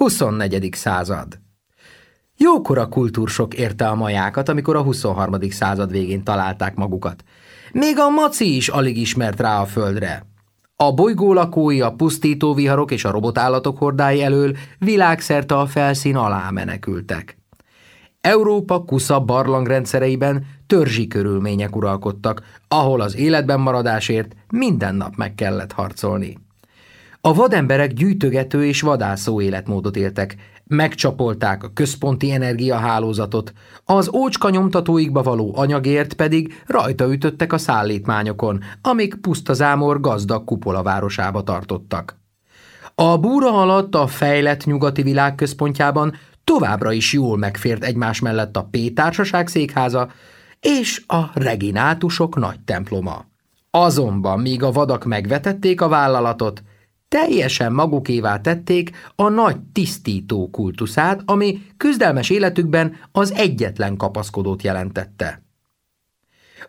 24. század. Jókora kultúrsok érte a majákat, amikor a 23. század végén találták magukat. Még a maci is alig ismert rá a földre. A bolygó lakói, a pusztító viharok és a robotállatok hordái elől világszerte a felszín alá menekültek. Európa kusza barlangrendszereiben törzsi körülmények uralkodtak, ahol az életben maradásért minden nap meg kellett harcolni. A vademberek gyűjtögető és vadászó életmódot éltek, megcsapolták a központi energiahálózatot, az ócska nyomtatóikba való anyagért pedig rajta ütöttek a szállítmányokon, amik pusztazámor gazdag kupola városába tartottak. A búra alatt a fejlett nyugati világ központjában továbbra is jól megfért egymás mellett a P-társaság székháza és a reginátusok nagy temploma. Azonban, míg a vadak megvetették a vállalatot, teljesen magukévá tették a nagy tisztító kultuszát, ami küzdelmes életükben az egyetlen kapaszkodót jelentette.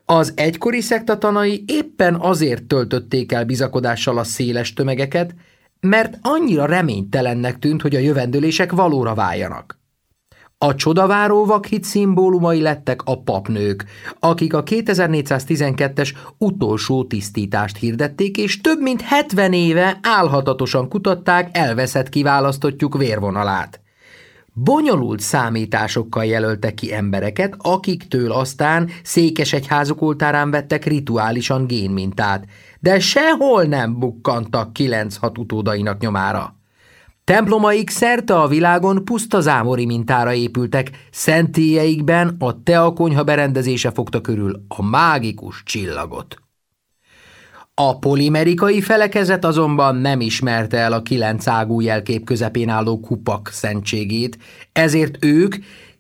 Az egykori szektatanai éppen azért töltötték el bizakodással a széles tömegeket, mert annyira reménytelennek tűnt, hogy a jövendőlések valóra váljanak. A csodaváró vakhit szimbólumai lettek a papnők, akik a 2412-es utolsó tisztítást hirdették, és több mint 70 éve álhatatosan kutatták elveszett kiválasztottjuk vérvonalát. Bonyolult számításokkal jelöltek ki embereket, akiktől aztán székesegyházuk oltárán vettek rituálisan génmintát, de sehol nem bukkantak 9-6 utódainak nyomára. Templomaik szerte a világon puszta zámori mintára épültek, szentélyeikben a teakonyha berendezése fogta körül a mágikus csillagot. A polimerikai felekezet azonban nem ismerte el a kilenc ágú jelkép közepén álló kupak szentségét, ezért ők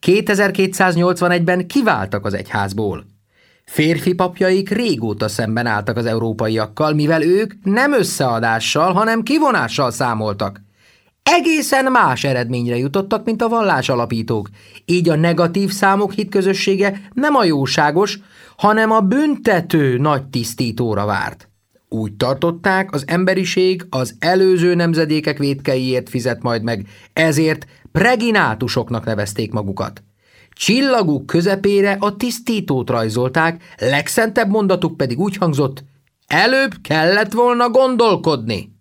2281-ben kiváltak az egyházból. Férfi papjaik régóta szemben álltak az európaiakkal, mivel ők nem összeadással, hanem kivonással számoltak – egészen más eredményre jutottak, mint a vallás alapítók. Így a negatív számok hitközössége nem a jóságos, hanem a büntető nagy tisztítóra várt. Úgy tartották, az emberiség az előző nemzedékek vétkeiért fizet majd meg, ezért preginátusoknak nevezték magukat. Csillaguk közepére a tisztítót rajzolták, legszentebb mondatuk pedig úgy hangzott, előbb kellett volna gondolkodni.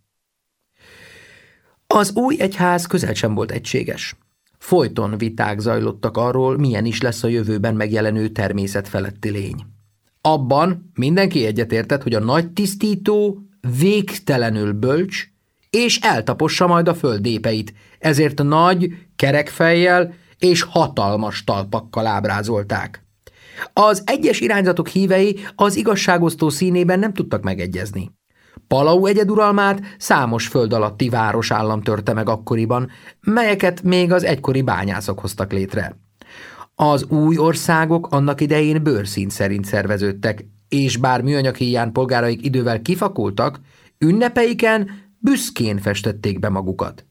Az új egyház közel sem volt egységes. Folyton viták zajlottak arról, milyen is lesz a jövőben megjelenő természet feletti lény. Abban mindenki egyetértett, hogy a nagy tisztító végtelenül bölcs, és eltapossa majd a földépeit, ezért nagy, kerekfejjel és hatalmas talpakkal ábrázolták. Az egyes irányzatok hívei az igazságosztó színében nem tudtak megegyezni. Palau egyeduralmát számos föld alatti városállam törte meg akkoriban, melyeket még az egykori bányászok hoztak létre. Az új országok annak idején bőrszín szerint szerveződtek, és bár műanyag hiány polgáraik idővel kifakultak, ünnepeiken büszkén festették be magukat.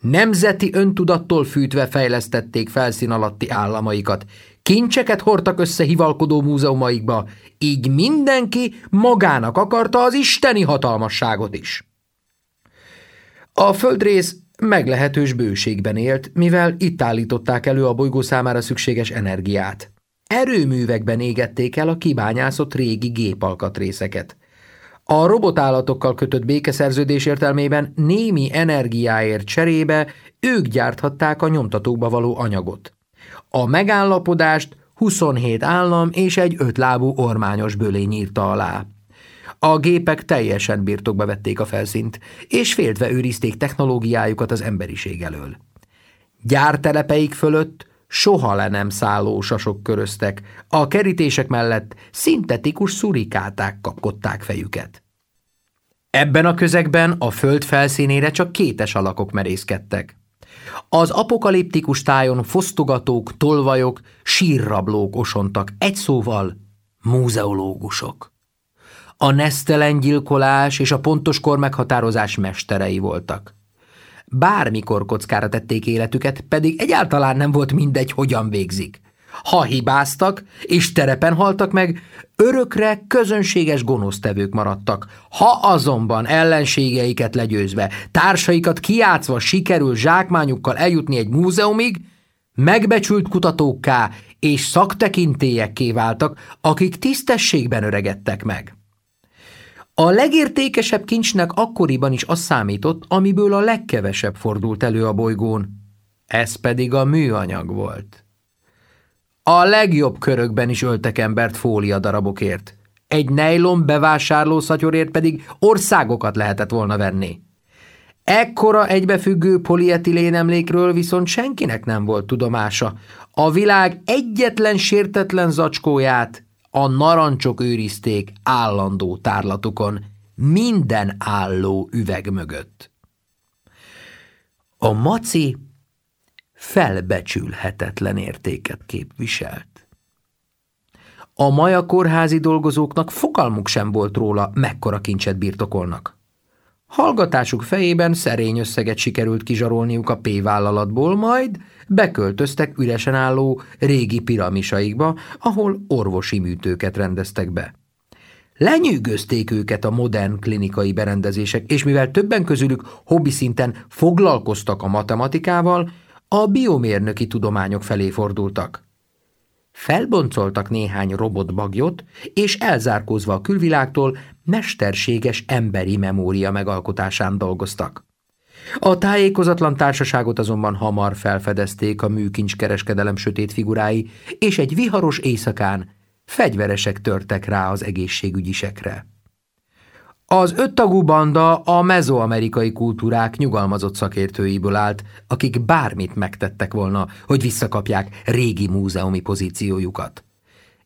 Nemzeti öntudattól fűtve fejlesztették felszín alatti államaikat, Kincseket hordtak össze hivalkodó múzeumaikba, így mindenki magának akarta az isteni hatalmasságot is. A földrész meglehetős bőségben élt, mivel itt állították elő a bolygó számára szükséges energiát. Erőművekben égették el a kibányászott régi gépalkatrészeket. A robotállatokkal kötött békeszerződés értelmében némi energiáért cserébe ők gyárthatták a nyomtatókba való anyagot. A megállapodást 27 állam és egy ötlábú ormányos bölény írta alá. A gépek teljesen birtokba vették a felszínt, és féltve őrizték technológiájukat az emberiség elől. Gyártelepeik fölött soha le nem szálló sasok köröztek, a kerítések mellett szintetikus szurikáták kapkodták fejüket. Ebben a közegben a föld felszínére csak kétes alakok merészkedtek. Az apokaliptikus tájon fosztogatók, tolvajok, sírrablók osontak, egy szóval múzeológusok. A nesztelen gyilkolás és a pontos kor meghatározás mesterei voltak. Bármikor kockára tették életüket, pedig egyáltalán nem volt mindegy, hogyan végzik. Ha hibáztak és terepen haltak meg, örökre közönséges gonosztevők maradtak. Ha azonban ellenségeiket legyőzve, társaikat kiátszva sikerül zsákmányukkal eljutni egy múzeumig, megbecsült kutatókká és szaktekintélyekké váltak, akik tisztességben öregedtek meg. A legértékesebb kincsnek akkoriban is az számított, amiből a legkevesebb fordult elő a bolygón. Ez pedig a műanyag volt. A legjobb körökben is öltek embert fólia darabokért. Egy nejlon bevásárló szatyorért pedig országokat lehetett volna venni. Ekkora egybefüggő polietilén emlékről viszont senkinek nem volt tudomása. A világ egyetlen sértetlen zacskóját a narancsok őrizték állandó tárlatukon, minden álló üveg mögött. A maci felbecsülhetetlen értéket képviselt. A maja kórházi dolgozóknak fogalmuk sem volt róla, mekkora kincset birtokolnak. Hallgatásuk fejében szerény összeget sikerült kizsarolniuk a P-vállalatból, majd beköltöztek üresen álló régi piramisaikba, ahol orvosi műtőket rendeztek be. Lenyűgözték őket a modern klinikai berendezések, és mivel többen közülük hobbi szinten foglalkoztak a matematikával, a biomérnöki tudományok felé fordultak. Felboncoltak néhány robotbagyot, és elzárkózva a külvilágtól mesterséges emberi memória megalkotásán dolgoztak. A tájékozatlan társaságot azonban hamar felfedezték a műkincskereskedelem sötét figurái, és egy viharos éjszakán fegyveresek törtek rá az egészségügyisekre. Az öttagú banda a mezoamerikai kultúrák nyugalmazott szakértőiből állt, akik bármit megtettek volna, hogy visszakapják régi múzeumi pozíciójukat.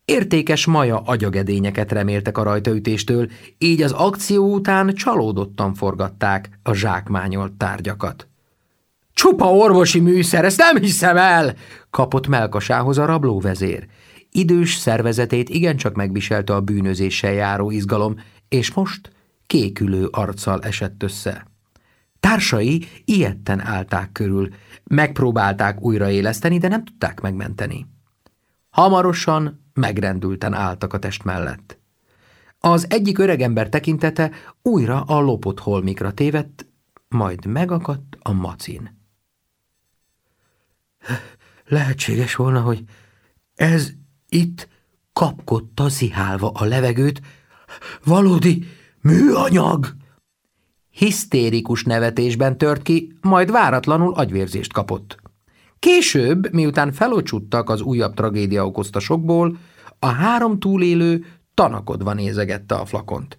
Értékes maja agyagedényeket reméltek a rajtaütéstől, így az akció után csalódottan forgatták a zsákmányolt tárgyakat. Csupa orvosi műszer, ezt nem hiszem el! kapott melkasához a rablóvezér. Idős szervezetét igencsak megviselte a bűnözéssel járó izgalom, és most kékülő arccal esett össze. Társai ilyetten állták körül, megpróbálták újraéleszteni, de nem tudták megmenteni. Hamarosan megrendülten álltak a test mellett. Az egyik öregember tekintete újra a lopott holmikra tévedt, majd megakadt a macin. Lehetséges volna, hogy ez itt kapkodta zihálva a levegőt, valódi műanyag! Hisztérikus nevetésben tört ki, majd váratlanul agyvérzést kapott. Később, miután felocsuttak az újabb tragédia okozta sokból, a három túlélő tanakodva nézegette a flakont.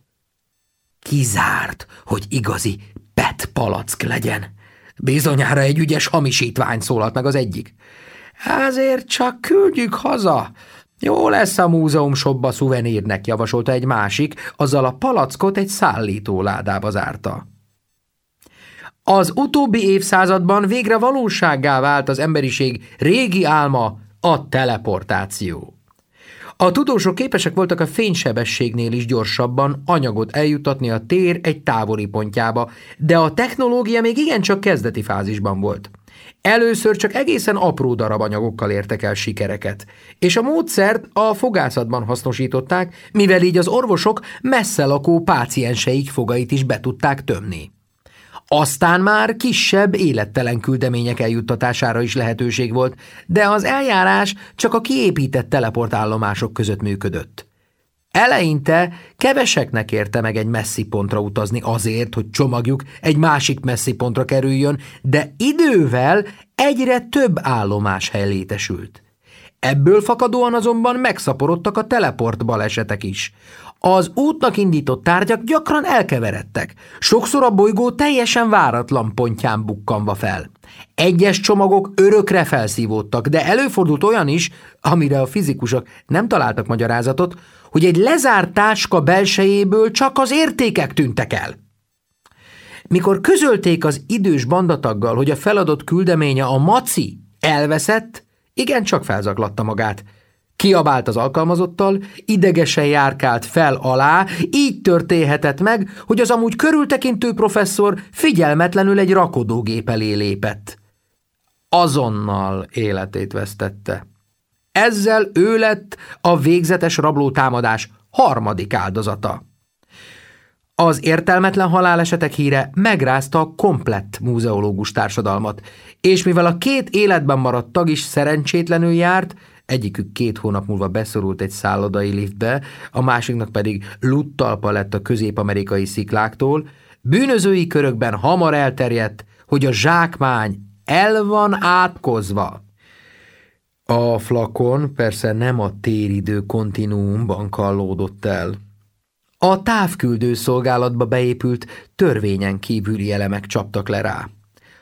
Kizárt, hogy igazi pet palack legyen. Bizonyára egy ügyes hamisítvány szólalt meg az egyik. Ezért csak küldjük haza. Jó lesz a múzeum shopba szuvenírnek, javasolta egy másik, azzal a palackot egy szállító ládába zárta. Az utóbbi évszázadban végre valósággá vált az emberiség régi álma, a teleportáció. A tudósok képesek voltak a fénysebességnél is gyorsabban anyagot eljutatni a tér egy távoli pontjába, de a technológia még igencsak kezdeti fázisban volt. Először csak egészen apró darabanyagokkal értek el sikereket, és a módszert a fogászatban hasznosították, mivel így az orvosok messze lakó pácienseik fogait is be tudták tömni. Aztán már kisebb, élettelen küldemények eljuttatására is lehetőség volt, de az eljárás csak a kiépített teleportállomások között működött. Eleinte keveseknek érte meg egy messzi pontra utazni azért, hogy csomagjuk egy másik messzi pontra kerüljön, de idővel egyre több állomás hely létesült. Ebből fakadóan azonban megszaporodtak a teleport balesetek is. Az útnak indított tárgyak gyakran elkeveredtek, sokszor a bolygó teljesen váratlan pontján bukkanva fel. Egyes csomagok örökre felszívódtak, de előfordult olyan is, amire a fizikusok nem találtak magyarázatot, hogy egy lezárt táska belsejéből csak az értékek tűntek el. Mikor közölték az idős bandataggal, hogy a feladott küldeménye a maci elveszett, igen, csak felzaklatta magát – Kiabált az alkalmazottal, idegesen járkált fel alá, így történhetett meg, hogy az amúgy körültekintő professzor figyelmetlenül egy rakodógép elé lépett. Azonnal életét vesztette. Ezzel ő lett a végzetes rablótámadás harmadik áldozata. Az értelmetlen halálesetek híre megrázta a komplett múzeológus társadalmat, és mivel a két életben maradt tag is szerencsétlenül járt, egyikük két hónap múlva beszorult egy szállodai liftbe, a másiknak pedig luttalpa lett a közép-amerikai szikláktól, bűnözői körökben hamar elterjedt, hogy a zsákmány el van átkozva. A flakon persze nem a téridő kontinuumban kallódott el. A távküldő szolgálatba beépült törvényen kívüli elemek csaptak le rá.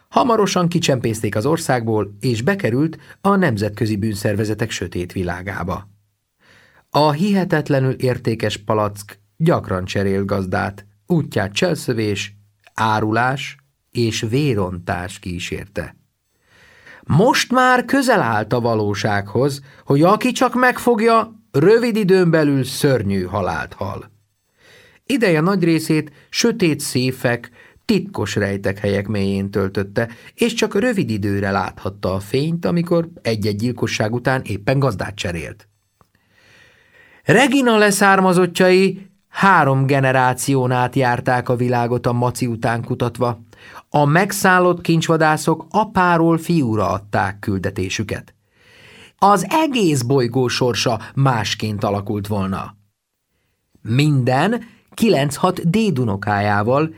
Hamarosan kicsempészték az országból, és bekerült a nemzetközi bűnszervezetek sötét világába. A hihetetlenül értékes palack gyakran cserél gazdát, útját cselszövés, árulás és vérontás kísérte. Most már közel állt a valósághoz, hogy aki csak megfogja, rövid időn belül szörnyű halált hal. Ideje nagy részét sötét széfek, titkos rejtek helyek mélyén töltötte, és csak rövid időre láthatta a fényt, amikor egy-egy gyilkosság után éppen gazdát cserélt. Regina leszármazottjai három generáción át járták a világot a maci után kutatva. A megszállott kincsvadászok apáról fiúra adták küldetésüket. Az egész bolygó sorsa másként alakult volna. Minden 9-6 dédunokájával,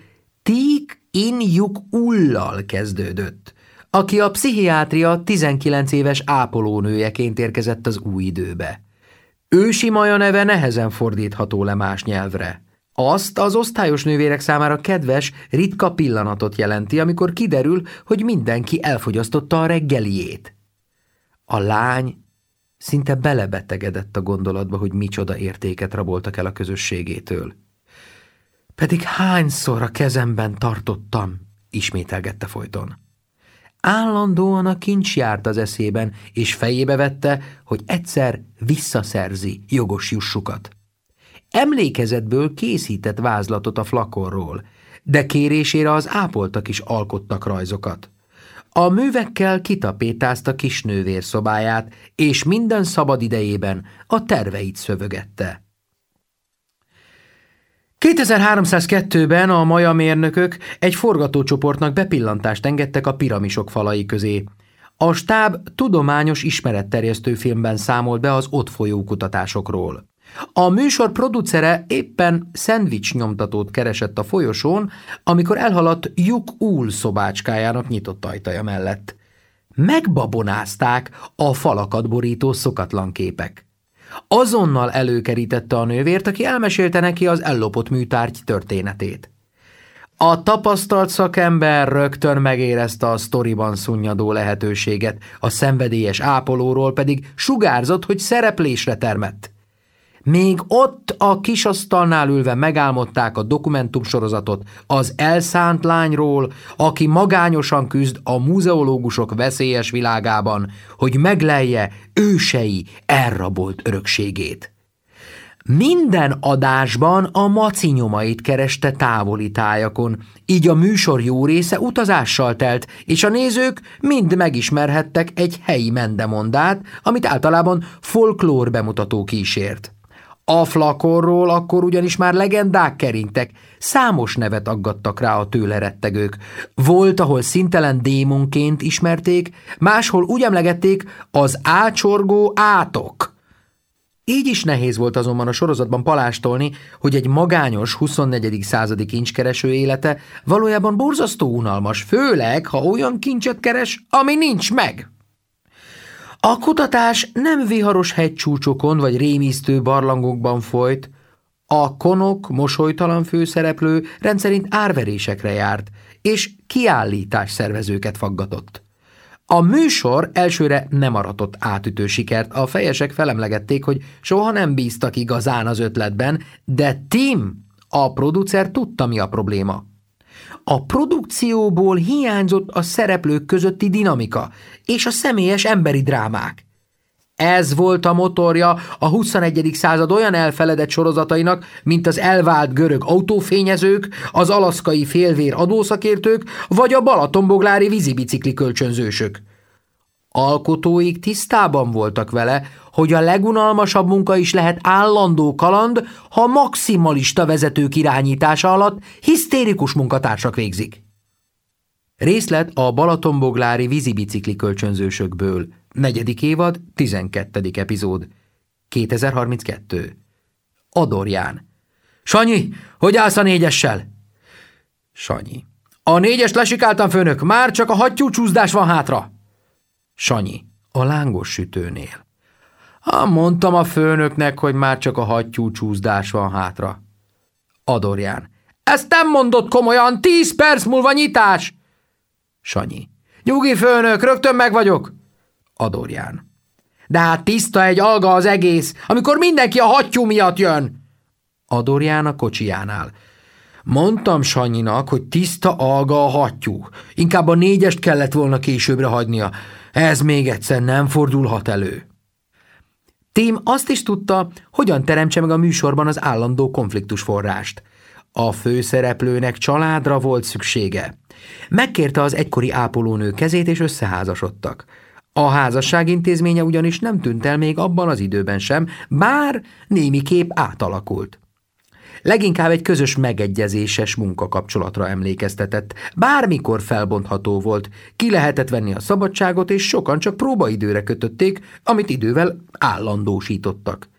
Tík In Juk Ullal kezdődött, aki a pszichiátria 19 éves ápolónőjeként érkezett az új időbe. Ősi maja neve nehezen fordítható le más nyelvre. Azt az osztályos nővérek számára kedves, ritka pillanatot jelenti, amikor kiderül, hogy mindenki elfogyasztotta a reggeliét. A lány szinte belebetegedett a gondolatba, hogy micsoda értéket raboltak el a közösségétől. Pedig hányszor a kezemben tartottam, ismételgette folyton. Állandóan a kincs járt az eszében, és fejébe vette, hogy egyszer visszaszerzi jogos jussukat. Emlékezetből készített vázlatot a flakonról, de kérésére az ápoltak is alkottak rajzokat. A művekkel kitapétázta kisnővér szobáját, és minden szabad idejében a terveit szövögette. 2302-ben a maja mérnökök egy forgatócsoportnak bepillantást engedtek a piramisok falai közé. A stáb tudományos ismeretterjesztő filmben számolt be az ott folyó kutatásokról. A műsor producere éppen szendvics nyomtatót keresett a folyosón, amikor elhaladt Juk Úl szobácskájának nyitott ajtaja mellett. Megbabonázták a falakat borító szokatlan képek. Azonnal előkerítette a nővért, aki elmesélte neki az ellopott műtárgy történetét. A tapasztalt szakember rögtön megérezte a sztoriban szunnyadó lehetőséget, a szenvedélyes ápolóról pedig sugárzott, hogy szereplésre termett. Még ott a kisasztalnál ülve megálmodták a dokumentumsorozatot az elszánt lányról, aki magányosan küzd a muzeológusok veszélyes világában, hogy meglelje ősei elrabolt örökségét. Minden adásban a maci nyomait kereste távoli tájakon, így a műsor jó része utazással telt, és a nézők mind megismerhettek egy helyi mendemondát, amit általában folklór bemutató kísért. A flakonról akkor ugyanis már legendák keringtek, számos nevet aggattak rá a tőle rettegők. Volt, ahol szintelen démonként ismerték, máshol úgy emlegették az ácsorgó átok. Így is nehéz volt azonban a sorozatban palástolni, hogy egy magányos 24. századi kincskereső élete valójában borzasztó unalmas, főleg, ha olyan kincset keres, ami nincs meg. A kutatás nem viharos hegycsúcsokon vagy rémisztő barlangokban folyt, a konok mosolytalan főszereplő rendszerint árverésekre járt, és kiállítás szervezőket faggatott. A műsor elsőre nem aratott átütő sikert, a fejesek felemlegették, hogy soha nem bíztak igazán az ötletben, de Tim, a producer tudta, mi a probléma. A produkcióból hiányzott a szereplők közötti dinamika és a személyes emberi drámák. Ez volt a motorja a 21. század olyan elfeledett sorozatainak, mint az elvált görög autófényezők, az alaszkai félvér adószakértők, vagy a balatonboglári vízibicikli kölcsönzősök. Alkotóik tisztában voltak vele, hogy a legunalmasabb munka is lehet állandó kaland, ha maximalista vezetők irányítása alatt hisztérikus munkatársak végzik. Részlet a Balatonboglári vízibicikli kölcsönzősökből. Negyedik évad, 12. epizód. 2032. Adorján. Sanyi, hogy állsz a négyessel? Sanyi. A négyes lesikáltam, főnök, már csak a hattyú csúszdás van hátra. Sanyi. A lángos sütőnél. Ha mondtam a főnöknek, hogy már csak a hattyú csúszdás van hátra. Adorján. Ezt nem mondott komolyan, tíz perc múlva nyitás! Sanyi. Nyugi főnök, rögtön meg vagyok. Adorján. De hát tiszta egy alga az egész, amikor mindenki a hattyú miatt jön. Adorján a kocsijánál. Mondtam Sanyinak, hogy tiszta alga a hattyú. Inkább a négyest kellett volna későbbre hagynia. Ez még egyszer nem fordulhat elő. Tim azt is tudta, hogyan teremtse meg a műsorban az állandó konfliktus forrást. A főszereplőnek családra volt szüksége. Megkérte az egykori ápolónő kezét, és összeházasodtak. A házasság intézménye ugyanis nem tűnt el még abban az időben sem, bár némi kép átalakult. Leginkább egy közös megegyezéses munkakapcsolatra emlékeztetett. Bármikor felbontható volt, ki lehetett venni a szabadságot, és sokan csak próbaidőre kötötték, amit idővel állandósítottak.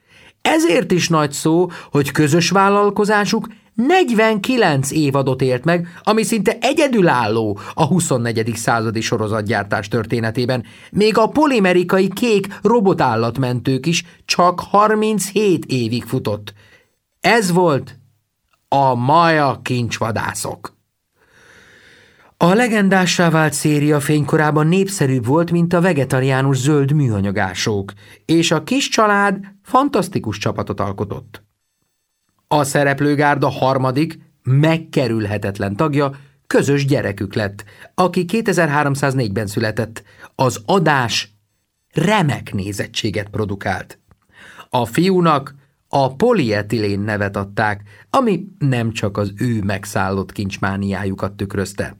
Ezért is nagy szó, hogy közös vállalkozásuk 49 évadot élt meg, ami szinte egyedülálló a 24. századi sorozatgyártás történetében, még a polimerikai kék robotállatmentők is csak 37 évig futott. Ez volt a Maja kincsvadászok. A legendássá vált széria fénykorában népszerűbb volt, mint a vegetariánus zöld műanyagások, és a kis család fantasztikus csapatot alkotott. A szereplőgárda harmadik, megkerülhetetlen tagja közös gyerekük lett, aki 2304-ben született. Az adás remek nézettséget produkált. A fiúnak a polietilén nevet adták, ami nem csak az ő megszállott kincsmániájukat tükrözte.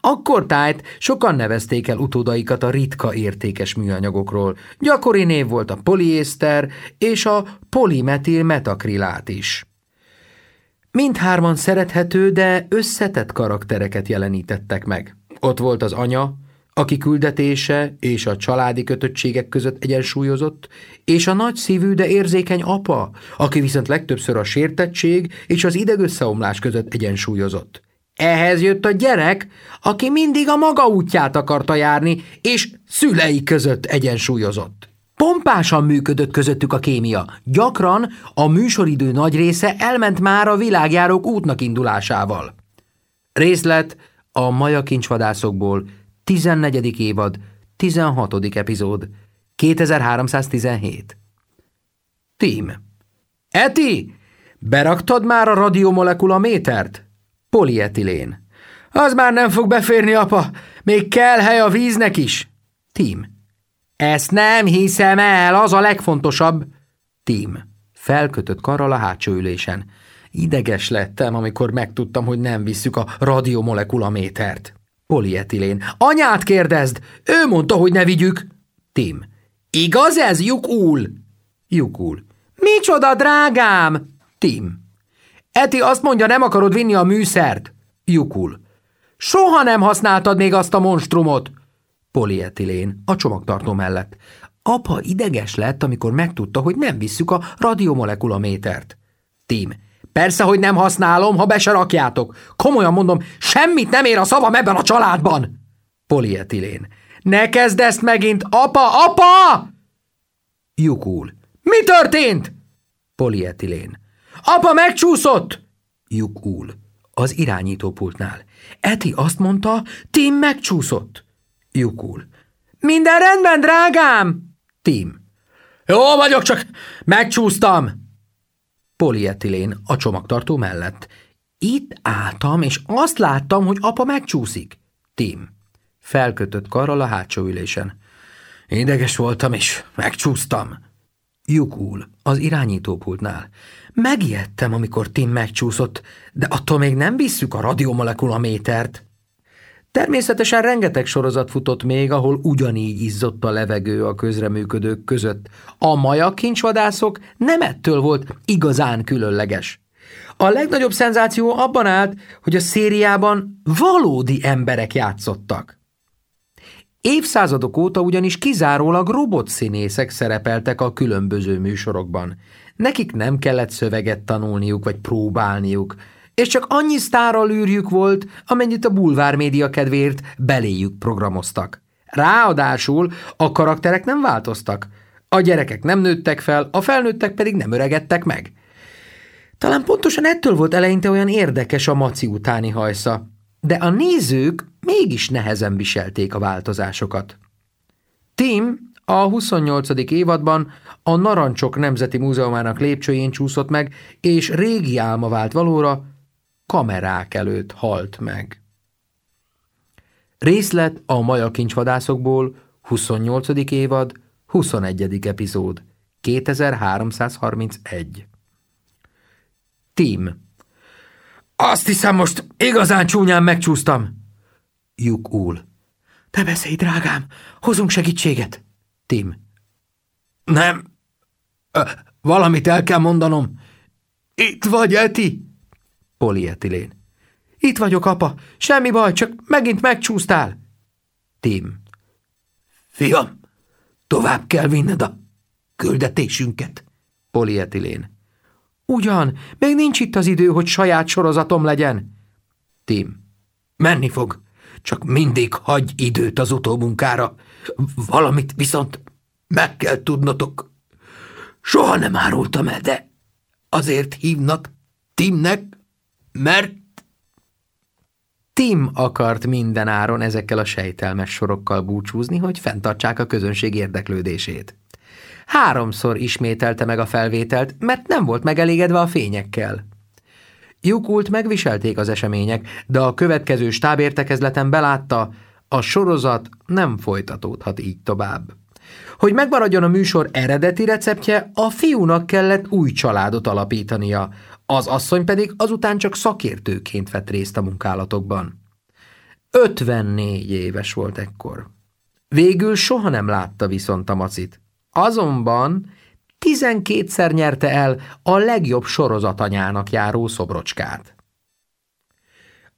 Akkor tájt sokan nevezték el utódaikat a ritka értékes műanyagokról. Gyakori név volt a poliészter és a polimetil metakrilát is. Mindhárman szerethető, de összetett karaktereket jelenítettek meg. Ott volt az anya, aki küldetése és a családi kötöttségek között egyensúlyozott, és a nagy szívű, de érzékeny apa, aki viszont legtöbbször a sértettség és az idegösszeomlás között egyensúlyozott. Ehhez jött a gyerek, aki mindig a maga útját akarta járni, és szülei között egyensúlyozott. Pompásan működött közöttük a kémia. Gyakran a műsoridő nagy része elment már a világjárók útnak indulásával. Részlet a Maja kincsvadászokból 14. évad, 16. epizód, 2317. Tím. Eti, beraktad már a radiomolekula métert? Polietilén. Az már nem fog beférni, apa. Még kell hely a víznek is. Tím. Ezt nem hiszem el, az a legfontosabb. Tím. Felkötött karral a hátsó ülésen. Ideges lettem, amikor megtudtam, hogy nem visszük a radiomolekulamétert. Polietilén. Anyát kérdezd! Ő mondta, hogy ne vigyük. Tim. Igaz ez, Jukul? Jukul. Micsoda, drágám? Tim. Eti azt mondja, nem akarod vinni a műszert. Jukul. Soha nem használtad még azt a monstrumot. Polietilén, a csomagtartó mellett. Apa ideges lett, amikor megtudta, hogy nem visszük a radiomolekulamétert. Tim. Persze, hogy nem használom, ha be se rakjátok. Komolyan mondom, semmit nem ér a szavam ebben a családban. Polietilén. Ne kezd ezt megint, apa, apa! Jukul. Mi történt? Polietilén. Apa megcsúszott! Jukul. Az irányítópultnál. Eti azt mondta, Tim megcsúszott. Jukul. Minden rendben, drágám! Tim. Jó vagyok, csak megcsúsztam. Polietilén a csomagtartó mellett. Itt álltam, és azt láttam, hogy apa megcsúszik. Tim. Felkötött karral a hátsó ülésen. Ideges voltam, és megcsúsztam. Jukul, az irányítópultnál. Megijedtem, amikor Tim megcsúszott, de attól még nem visszük a radiomolekulamétert. Természetesen rengeteg sorozat futott még, ahol ugyanígy izzott a levegő a közreműködők között. A maja kincsvadászok nem ettől volt igazán különleges. A legnagyobb szenzáció abban állt, hogy a szériában valódi emberek játszottak. Évszázadok óta ugyanis kizárólag robotszínészek szerepeltek a különböző műsorokban. Nekik nem kellett szöveget tanulniuk vagy próbálniuk, és csak annyi sztáralűrjük volt, amennyit a bulvár média kedvéért beléjük programoztak. Ráadásul a karakterek nem változtak. A gyerekek nem nőttek fel, a felnőttek pedig nem öregedtek meg. Talán pontosan ettől volt eleinte olyan érdekes a maci utáni hajsza, de a nézők mégis nehezen viselték a változásokat. Tim a 28. évadban a Narancsok Nemzeti Múzeumának lépcsőjén csúszott meg, és régi álma vált valóra, kamerák előtt halt meg. Részlet a Maja kincsvadászokból 28. évad, 21. epizód, 2331. Tim Azt hiszem, most igazán csúnyán megcsúsztam. Juk úl. Te beszélj, drágám, hozunk segítséget. Tim. Nem. Ö, valamit el kell mondanom. Itt vagy, Eti? Polietilén. Itt vagyok, apa. Semmi baj, csak megint megcsúsztál. Tim. Fiam, tovább kell vinned a küldetésünket. Polietilén. Ugyan, még nincs itt az idő, hogy saját sorozatom legyen. Tim. Menni fog. Csak mindig hagy időt az utómunkára. Valamit viszont meg kell tudnotok. Soha nem árultam el, de azért hívnak Timnek, mert... Tim akart minden áron ezekkel a sejtelmes sorokkal búcsúzni, hogy fenntartsák a közönség érdeklődését. Háromszor ismételte meg a felvételt, mert nem volt megelégedve a fényekkel. Jukult megviselték az események, de a következő stábértekezleten belátta, a sorozat nem folytatódhat így tovább. Hogy megmaradjon a műsor eredeti receptje, a fiúnak kellett új családot alapítania, az asszony pedig azután csak szakértőként vett részt a munkálatokban. 54 éves volt ekkor. Végül soha nem látta viszont a macit. Azonban tizenkétszer nyerte el a legjobb sorozatanyának járó szobrocskát.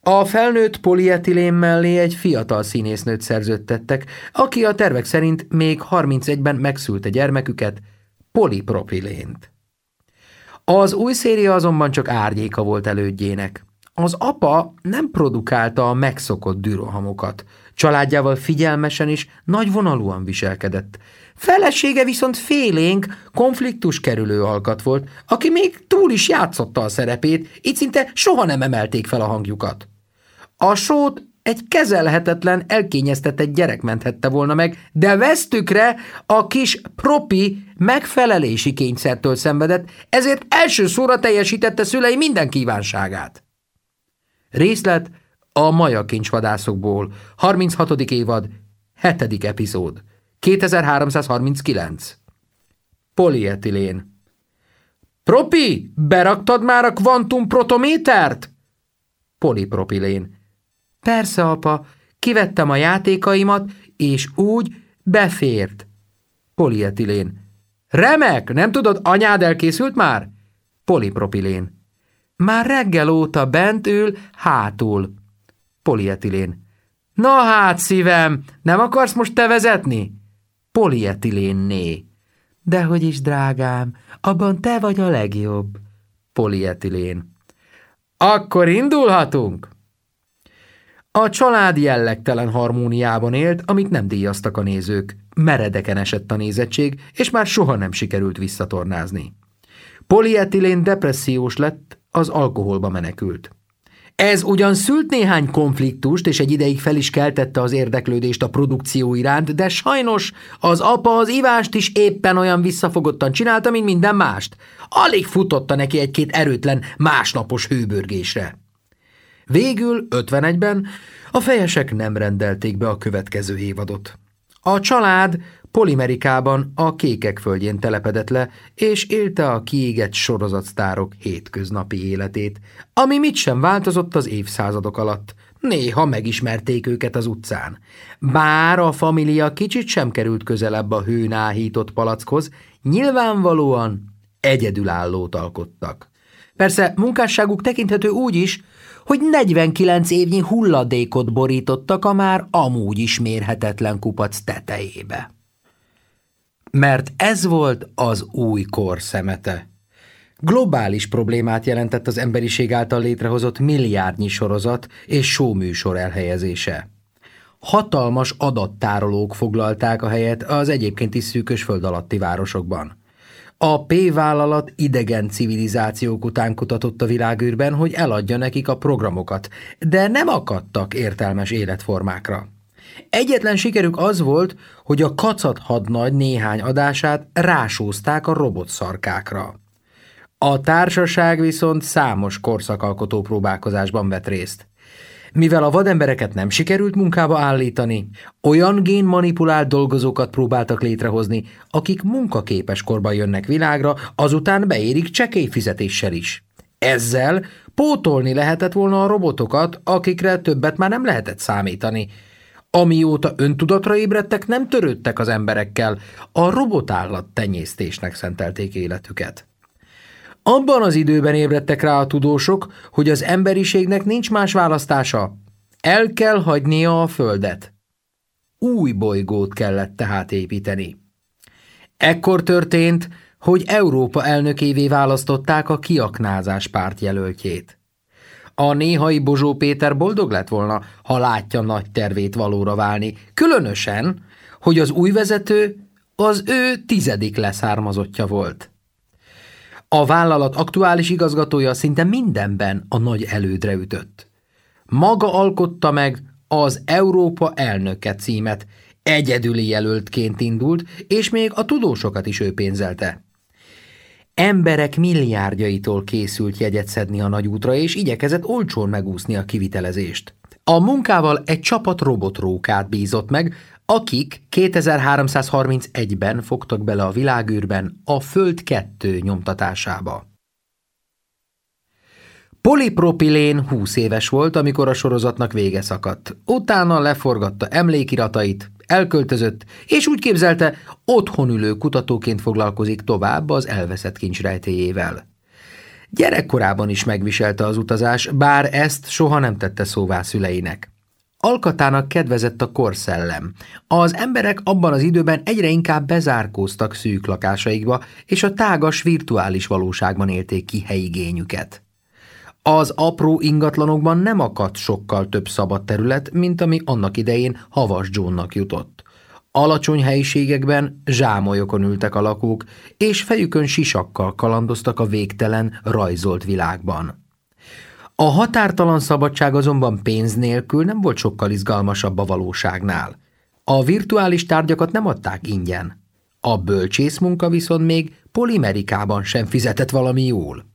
A felnőtt polietilén mellé egy fiatal színésznőt szerződtettek, aki a tervek szerint még 31-ben megszülte gyermeküket, polipropilént. Az új széria azonban csak árnyéka volt elődjének. Az apa nem produkálta a megszokott dürohamokat, családjával figyelmesen és nagyvonalúan viselkedett. Felesége viszont félénk, konfliktus kerülő alkat volt, aki még túl is játszotta a szerepét, így szinte soha nem emelték fel a hangjukat. A sót egy kezelhetetlen, elkényeztetett gyerek menthette volna meg, de vesztükre a kis propi megfelelési kényszertől szenvedett, ezért első szóra teljesítette szülei minden kívánságát. Részlet a Maja kincsvadászokból, 36. évad, 7. epizód, 2339. Polietilén. Propi, beraktad már a kvantum protométert? Polipropilén. Persze, apa, kivettem a játékaimat, és úgy befért. Polietilén. Remek, nem tudod, anyád elkészült már? Polipropilén. Már reggel óta bent ül, hátul. Polietilén. Na hát, szívem, nem akarsz most te vezetni? Polietilénné. Dehogy is, drágám, abban te vagy a legjobb. Polietilén. Akkor indulhatunk? A család jellegtelen harmóniában élt, amit nem díjaztak a nézők. Meredeken esett a nézettség, és már soha nem sikerült visszatornázni. Polietilén depressziós lett, az alkoholba menekült. Ez ugyan szült néhány konfliktust, és egy ideig fel is keltette az érdeklődést a produkció iránt, de sajnos az apa az ivást is éppen olyan visszafogottan csinálta, mint minden mást. Alig futotta neki egy-két erőtlen másnapos hőbörgésre. Végül 51-ben a fejesek nem rendelték be a következő évadot. A család Polimerikában a kékek földjén telepedett le, és élte a kiégett sorozatsztárok hétköznapi életét, ami mit sem változott az évszázadok alatt, néha megismerték őket az utcán. Bár a família kicsit sem került közelebb a hőn áhított palackhoz, nyilvánvalóan egyedülállót alkottak. Persze munkásságuk tekinthető úgy is, hogy 49 évnyi hulladékot borítottak a már amúgy is mérhetetlen kupac tetejébe. Mert ez volt az új kor szemete. Globális problémát jelentett az emberiség által létrehozott milliárdnyi sorozat és showműsor elhelyezése. Hatalmas adattárolók foglalták a helyet az egyébként is szűkös föld alatti városokban. A P-vállalat idegen civilizációk után kutatott a világűrben, hogy eladja nekik a programokat, de nem akadtak értelmes életformákra. Egyetlen sikerük az volt, hogy a kacat hadnagy néhány adását rásózták a robotszarkákra. A társaság viszont számos korszakalkotó próbálkozásban vett részt. Mivel a vadembereket nem sikerült munkába állítani, olyan génmanipulált dolgozókat próbáltak létrehozni, akik munkaképes korban jönnek világra, azután beérik csekély fizetéssel is. Ezzel pótolni lehetett volna a robotokat, akikre többet már nem lehetett számítani. Amióta öntudatra ébredtek, nem törődtek az emberekkel, a robotállat tenyésztésnek szentelték életüket. Abban az időben ébredtek rá a tudósok, hogy az emberiségnek nincs más választása. El kell hagynia a földet. Új bolygót kellett tehát építeni. Ekkor történt, hogy Európa elnökévé választották a kiaknázás párt jelöltjét. A néhai Bozsó Péter boldog lett volna, ha látja nagy tervét valóra válni, különösen, hogy az új vezető az ő tizedik leszármazottja volt. A vállalat aktuális igazgatója szinte mindenben a nagy elődre ütött. Maga alkotta meg az Európa elnöke címet, egyedüli jelöltként indult, és még a tudósokat is ő pénzelte. Emberek milliárdjaitól készült jegyet szedni a nagy útra, és igyekezett olcsón megúszni a kivitelezést. A munkával egy csapat robotrókát bízott meg, akik 2331-ben fogtak bele a világűrben a Föld 2 nyomtatásába. Polipropilén 20 éves volt, amikor a sorozatnak vége szakadt. Utána leforgatta emlékiratait, elköltözött, és úgy képzelte, otthon ülő kutatóként foglalkozik tovább az elveszett kincsrejtéjével. Gyerekkorában is megviselte az utazás, bár ezt soha nem tette szóvá szüleinek. Alkatának kedvezett a korszellem. Az emberek abban az időben egyre inkább bezárkóztak szűk lakásaikba, és a tágas virtuális valóságban élték ki helyigényüket. Az apró ingatlanokban nem akadt sokkal több szabad terület, mint ami annak idején Havas Johnnak jutott. Alacsony helyiségekben zsámolyokon ültek a lakók, és fejükön sisakkal kalandoztak a végtelen, rajzolt világban. A határtalan szabadság azonban pénz nélkül nem volt sokkal izgalmasabb a valóságnál. A virtuális tárgyakat nem adták ingyen. A bölcsész munka viszont még polimerikában sem fizetett valami jól.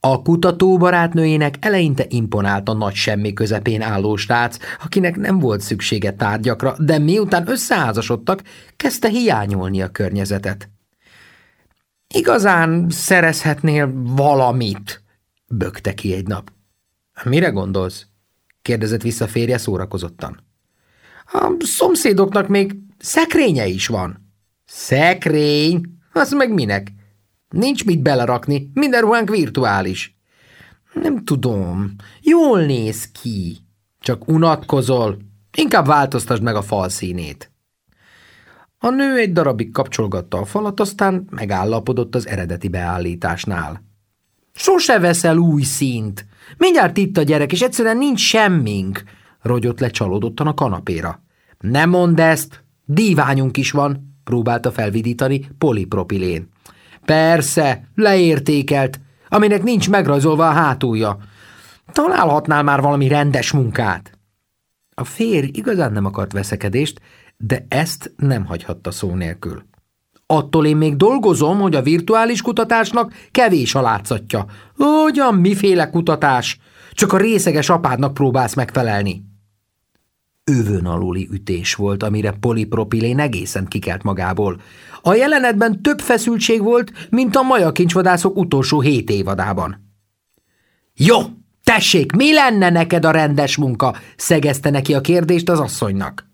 A kutató barátnőjének eleinte imponált a nagy semmi közepén álló srác, akinek nem volt szüksége tárgyakra, de miután összeházasodtak, kezdte hiányolni a környezetet. Igazán szerezhetnél valamit, bökte ki egy nap. Mire gondolsz? kérdezett vissza férje szórakozottan. A szomszédoknak még szekrénye is van. Szekrény? Az meg minek? Nincs mit belerakni, minden ruhánk virtuális. Nem tudom, jól néz ki. Csak unatkozol, inkább változtasd meg a fal színét. A nő egy darabig kapcsolgatta a falat, aztán megállapodott az eredeti beállításnál. Sose veszel új színt. Mindjárt itt a gyerek, és egyszerűen nincs semmink, rogyott le csalódottan a kanapéra. Nem mondd ezt, díványunk is van, próbálta felvidítani polipropilén. Persze, leértékelt, aminek nincs megrajzolva a hátulja. Találhatnál már valami rendes munkát. A férj igazán nem akart veszekedést, de ezt nem hagyhatta szó nélkül. Attól én még dolgozom, hogy a virtuális kutatásnak kevés a látszatja. Ugyan miféle kutatás? Csak a részeges apádnak próbálsz megfelelni. Övön aluli ütés volt, amire polipropilén egészen kikelt magából. A jelenetben több feszültség volt, mint a majakincsvadászok utolsó hét évadában. Jó, Tessék, mi lenne neked a rendes munka? szegezte neki a kérdést az asszonynak.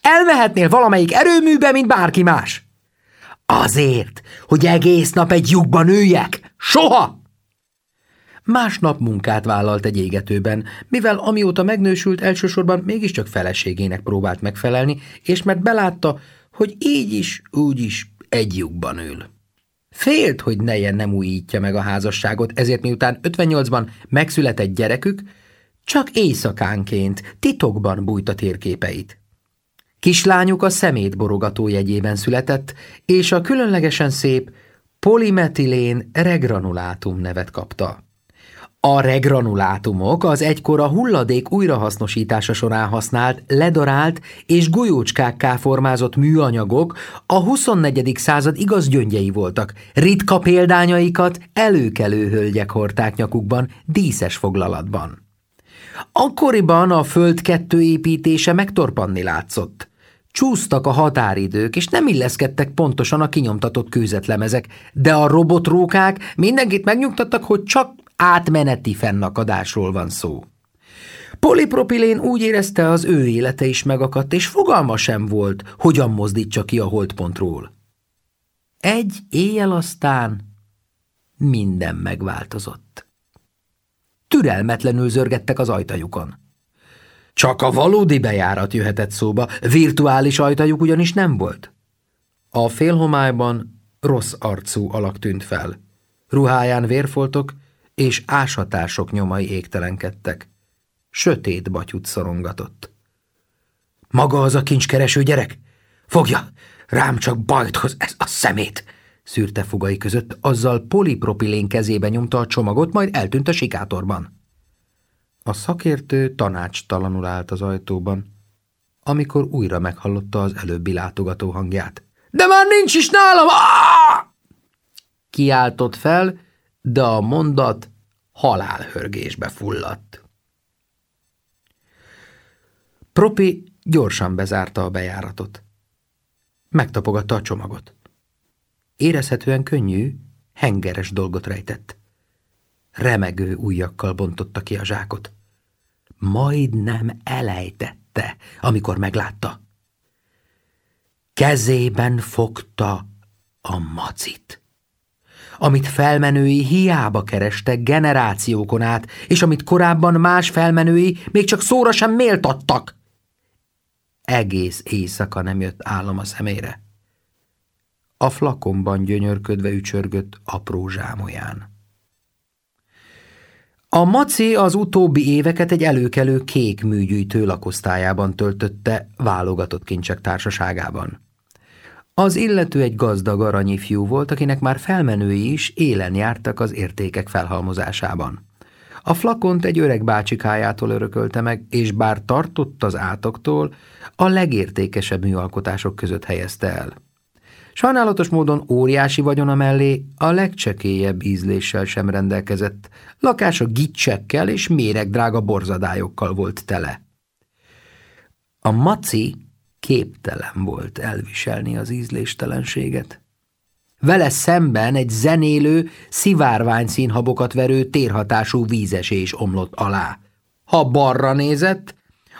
Elmehetnél valamelyik erőműbe, mint bárki más. Azért, hogy egész nap egy lyukban üljek. Soha! Másnap munkát vállalt egy égetőben, mivel amióta megnősült elsősorban mégiscsak feleségének próbált megfelelni, és mert belátta, hogy így is, úgy is egy lyukban ül. Félt, hogy neje nem újítja meg a házasságot, ezért miután 58-ban megszületett gyerekük, csak éjszakánként, titokban bújta térképeit. Kislányuk a szemétborogató jegyében született, és a különlegesen szép polimetilén regranulátum nevet kapta. A regranulátumok az egykor a hulladék újrahasznosítása során használt, ledarált és golyócskákká formázott műanyagok a 24. század igaz gyöngyei voltak. Ritka példányaikat előkelő hölgyek hordták nyakukban, díszes foglalatban. Akkoriban a föld kettő építése megtorpanni látszott. Csúsztak a határidők, és nem illeszkedtek pontosan a kinyomtatott kőzetlemezek, de a robotrókák mindenkit megnyugtattak, hogy csak átmeneti fennakadásról van szó. Polipropilén úgy érezte, az ő élete is megakadt, és fogalma sem volt, hogyan mozdítsa ki a holdpontról. Egy éjjel aztán minden megváltozott. Türelmetlenül zörgettek az ajtajukon. Csak a valódi bejárat jöhetett szóba, virtuális ajtajuk ugyanis nem volt. A félhomályban rossz arcú alak tűnt fel. Ruháján vérfoltok és ásatások nyomai égtelenkedtek. Sötét batyut szorongatott. Maga az a kincskereső gyerek? Fogja, rám csak bajt hoz ez a szemét! szűrte fogai között, azzal polipropilén kezébe nyomta a csomagot, majd eltűnt a sikátorban. A szakértő tanácstalanul állt az ajtóban, amikor újra meghallotta az előbbi látogató hangját. – De már nincs is nálam! Ah! Kiáltott fel, de a mondat halálhörgésbe fulladt. Propi gyorsan bezárta a bejáratot. Megtapogatta a csomagot. Érezhetően könnyű, hengeres dolgot rejtett. Remegő ujjakkal bontotta ki a zsákot. Majd nem elejtette, amikor meglátta. Kezében fogta a macit amit felmenői hiába kerestek generációkon át, és amit korábban más felmenői még csak szóra sem méltattak. Egész éjszaka nem jött állam a szemére. A flakonban gyönyörködve ücsörgött apró zsámolyán. A Maci az utóbbi éveket egy előkelő kék műgyűjtő lakosztályában töltötte, válogatott kincsek társaságában. Az illető egy gazdag aranyi fiú volt, akinek már felmenői is élen jártak az értékek felhalmozásában. A flakont egy öreg bácsikájától örökölte meg, és bár tartott az átoktól, a legértékesebb műalkotások között helyezte el. Sajnálatos módon óriási vagyona mellé a legcsekélyebb ízléssel sem rendelkezett, lakása gicsekkel és méregdrága borzadályokkal volt tele. A maci képtelen volt elviselni az ízléstelenséget. Vele szemben egy zenélő, szivárvány színhabokat verő térhatású vízesés omlott alá. Ha balra nézett,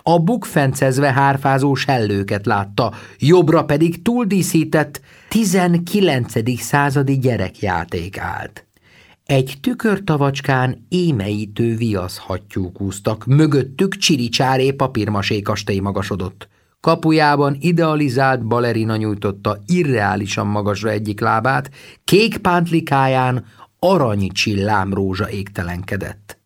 a bukfencezve hárfázó sellőket látta, jobbra pedig túldíszített 19. századi gyerekjáték állt. Egy tükörtavacskán émeítő viaszhattyúk úsztak, mögöttük csiricsáré papírmasé kastély magasodott. Kapujában idealizált balerina nyújtotta irreálisan magasra egyik lábát, kék pántlikáján aranyi rózsa égtelenkedett.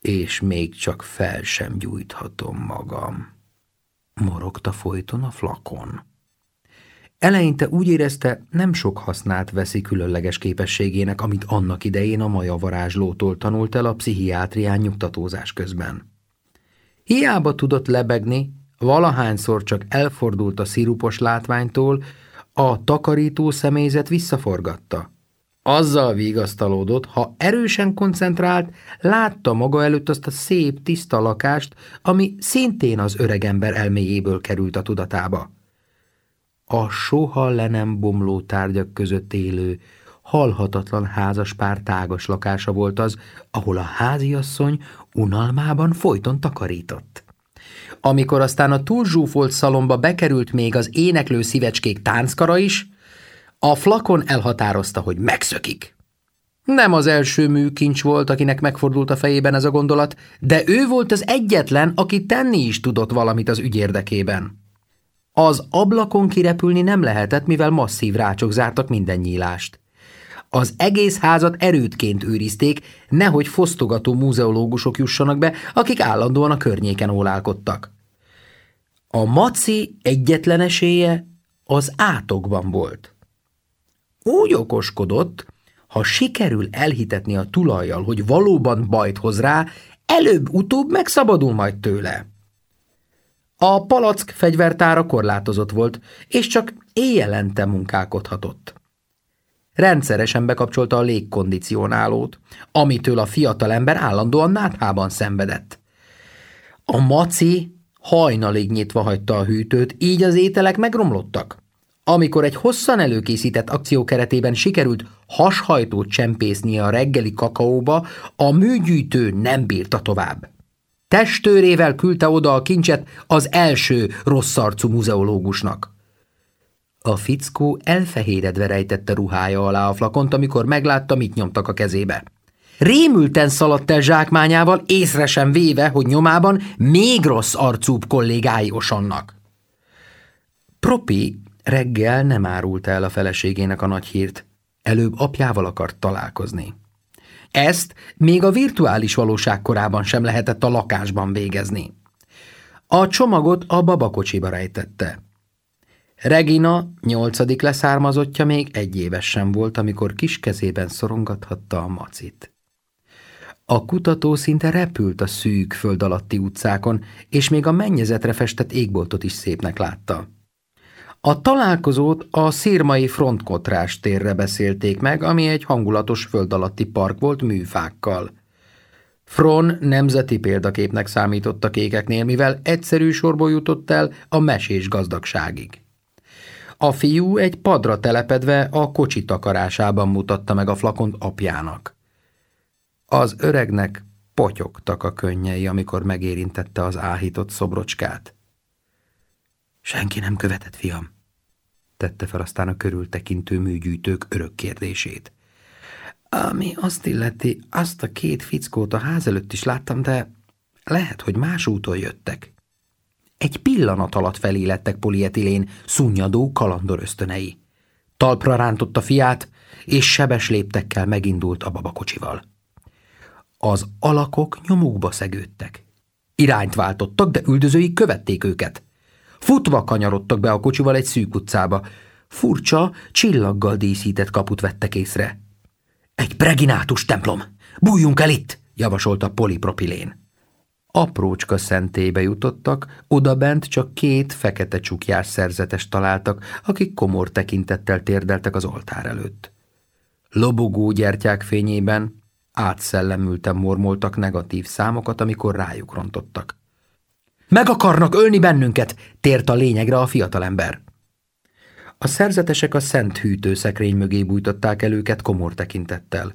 És még csak fel sem gyújthatom magam. Morogta folyton a flakon. Eleinte úgy érezte, nem sok hasznát veszi különleges képességének, amit annak idején a maja varázslótól tanult el a pszichiátrián nyugtatózás közben. Hiába tudott lebegni, Valahányszor csak elfordult a szirupos látványtól, a takarító személyzet visszaforgatta. Azzal vigasztalódott, ha erősen koncentrált, látta maga előtt azt a szép, tiszta lakást, ami szintén az öregember elméjéből került a tudatába. A soha le nem bomló tárgyak között élő, halhatatlan házas pár tágas lakása volt az, ahol a háziasszony unalmában folyton takarított. Amikor aztán a túlzsúfolt szalomba bekerült még az éneklő szívecskék tánckara is, a flakon elhatározta, hogy megszökik. Nem az első műkincs volt, akinek megfordult a fejében ez a gondolat, de ő volt az egyetlen, aki tenni is tudott valamit az ügy érdekében. Az ablakon kirepülni nem lehetett, mivel masszív rácsok zártak minden nyílást. Az egész házat erődként őrizték, nehogy fosztogató múzeológusok jussanak be, akik állandóan a környéken ólálkodtak. A maci egyetlen esélye az átokban volt. Úgy okoskodott, ha sikerül elhitetni a tulajjal, hogy valóban bajt hoz rá, előbb-utóbb megszabadul majd tőle. A palack fegyvertára korlátozott volt, és csak éjjelente munkálkodhatott. Rendszeresen bekapcsolta a légkondicionálót, amitől a fiatalember állandóan náthában szenvedett. A maci hajnalig nyitva hagyta a hűtőt, így az ételek megromlottak. Amikor egy hosszan előkészített akció keretében sikerült hashajtót csempészni a reggeli kakaóba, a műgyűjtő nem bírta tovább. Testőrével küldte oda a kincset az első rosszarcú muzeológusnak. A fickó elfehéredve rejtette ruhája alá a flakont, amikor meglátta, mit nyomtak a kezébe. Rémülten szaladt el zsákmányával, észre sem véve, hogy nyomában még rossz arcúbb kollégái osonnak. Propi reggel nem árult el a feleségének a nagy hírt. Előbb apjával akart találkozni. Ezt még a virtuális valóság korában sem lehetett a lakásban végezni. A csomagot a babakocsiba rejtette. Regina, nyolcadik leszármazottja még egy éves sem volt, amikor kis kezében szorongathatta a macit. A kutató szinte repült a szűk föld alatti utcákon, és még a mennyezetre festett égboltot is szépnek látta. A találkozót a szírmai frontkotrás térre beszélték meg, ami egy hangulatos föld alatti park volt műfákkal. Fron nemzeti példaképnek számított a kékeknél, mivel egyszerű sorból jutott el a mesés gazdagságig. A fiú egy padra telepedve a kocsi takarásában mutatta meg a flakont apjának. Az öregnek potyogtak a könnyei, amikor megérintette az áhított szobrocskát. Senki nem követett, fiam, tette fel aztán a körültekintő műgyűjtők örök kérdését. Ami azt illeti, azt a két fickót a ház előtt is láttam, de lehet, hogy más úton jöttek. Egy pillanat alatt felélettek polietilén szunnyadó kalandor ösztönei. Talpra rántotta fiát, és sebes léptekkel megindult a babakocsival. Az alakok nyomukba szegődtek. Irányt váltottak, de üldözőik követték őket. Futva kanyarodtak be a kocsival egy szűk utcába. Furcsa, csillaggal díszített kaput vettek észre. Egy preginátus templom! Bújjunk el itt! javasolta polipropilén. Aprócska szentébe jutottak, odabent csak két fekete csukjás szerzetes találtak, akik komor tekintettel térdeltek az oltár előtt. Lobogó gyertyák fényében átszellemülten mormoltak negatív számokat, amikor rájuk rontottak. Meg akarnak ölni bennünket, tért a lényegre a fiatalember. A szerzetesek a szent hűtőszekrény mögé bújtották el őket komor tekintettel.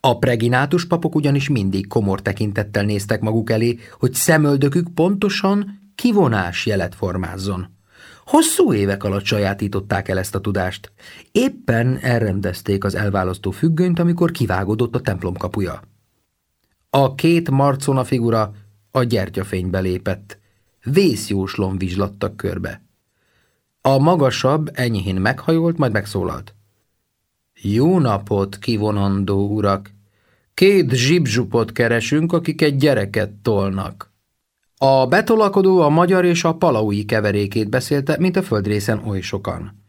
A preginátus papok ugyanis mindig komor tekintettel néztek maguk elé, hogy szemöldökük pontosan kivonás jelet formázzon. Hosszú évek alatt sajátították el ezt a tudást. Éppen elrendezték az elválasztó függönyt, amikor kivágódott a templom kapuja. A két marcona figura a gyertyafénybe lépett. Vészjóslon vizslattak körbe. A magasabb enyhén meghajolt, majd megszólalt. Jó napot, kivonandó urak! Két zsibzsupot keresünk, akik egy gyereket tolnak. A betolakodó a magyar és a palaui keverékét beszélte, mint a földrészen oly sokan.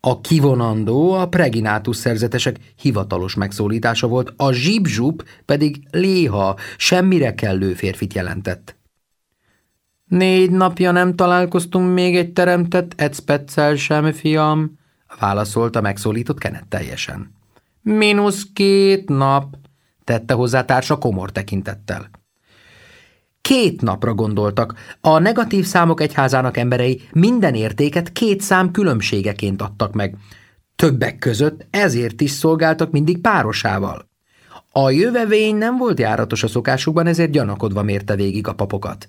A kivonandó a preginátus szerzetesek hivatalos megszólítása volt, a zsibzsup pedig léha, semmire kellő férfit jelentett. Négy napja nem találkoztunk még egy teremtett ecpeccel sem, fiam, válaszolta megszólított Kenet teljesen. Minusz két nap, tette hozzá társa komor tekintettel. Két napra gondoltak. A negatív számok egyházának emberei minden értéket két szám különbségeként adtak meg. Többek között ezért is szolgáltak mindig párosával. A jövevény nem volt járatos a szokásukban, ezért gyanakodva mérte végig a papokat.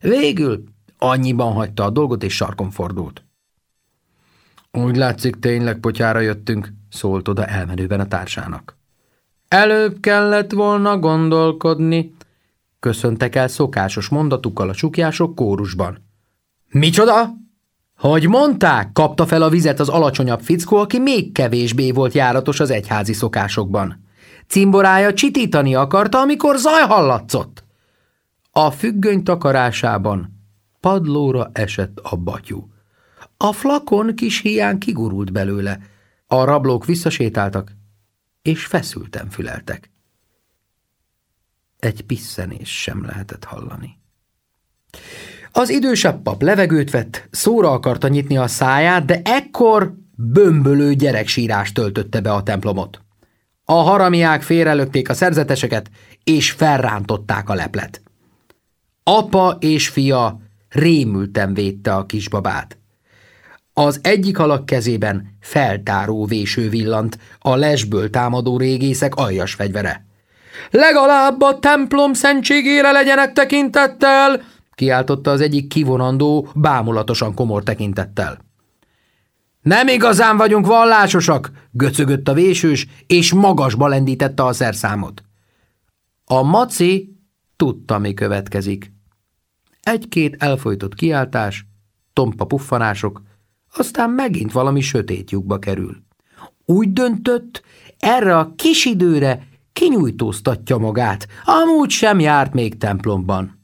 Végül annyiban hagyta a dolgot, és sarkon fordult. Úgy látszik, tényleg potyára jöttünk, szólt oda elmenőben a társának. Előbb kellett volna gondolkodni, köszöntek el szokásos mondatukkal a csukjások kórusban. Micsoda? Hogy mondták, kapta fel a vizet az alacsonyabb fickó, aki még kevésbé volt járatos az egyházi szokásokban. Cimborája csitítani akarta, amikor zaj hallatszott. A függöny takarásában padlóra esett a batyú. A flakon kis hián kigurult belőle. A rablók visszasétáltak, és feszülten füleltek. Egy pisszenés sem lehetett hallani. Az idősebb pap levegőt vett, szóra akarta nyitni a száját, de ekkor bömbölő gyereksírás töltötte be a templomot. A haramiák félrelökték a szerzeteseket, és felrántották a leplet. Apa és fia rémülten védte a kisbabát. Az egyik alak kezében feltáró véső villant, a lesből támadó régészek aljas fegyvere. Legalább a templom szentségére legyenek tekintettel, kiáltotta az egyik kivonandó, bámulatosan komor tekintettel. Nem igazán vagyunk vallásosak, göcögött a vésős, és magasba lendítette a szerszámot. A maci tudta, mi következik. Egy-két elfolytott kiáltás, tompa puffanások, aztán megint valami sötét lyukba kerül. Úgy döntött, erre a kis időre kinyújtóztatja magát, amúgy sem járt még templomban.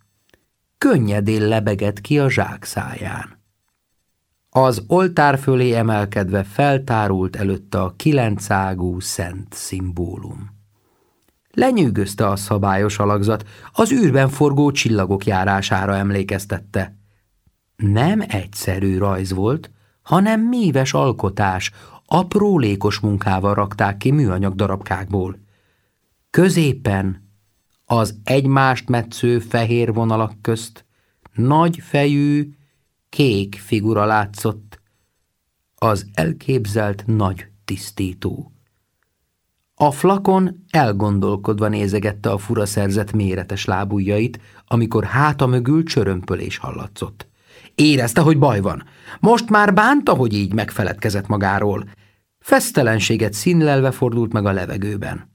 Könnyedén lebegett ki a zsák száján. Az oltár fölé emelkedve feltárult előtte a kilencágú szent szimbólum. Lenyűgözte a szabályos alakzat, az űrben forgó csillagok járására emlékeztette. Nem egyszerű rajz volt, hanem míves alkotás, aprólékos munkával rakták ki műanyag darabkákból. Középen, az egymást metsző fehér vonalak közt nagy fejű, kék figura látszott, az elképzelt nagy tisztító. A flakon elgondolkodva nézegette a fura szerzett méretes lábujjait, amikor háta mögül csörömpölés hallatszott. Érezte, hogy baj van. Most már bánta, hogy így megfeledkezett magáról. Fesztelenséget színlelve fordult meg a levegőben.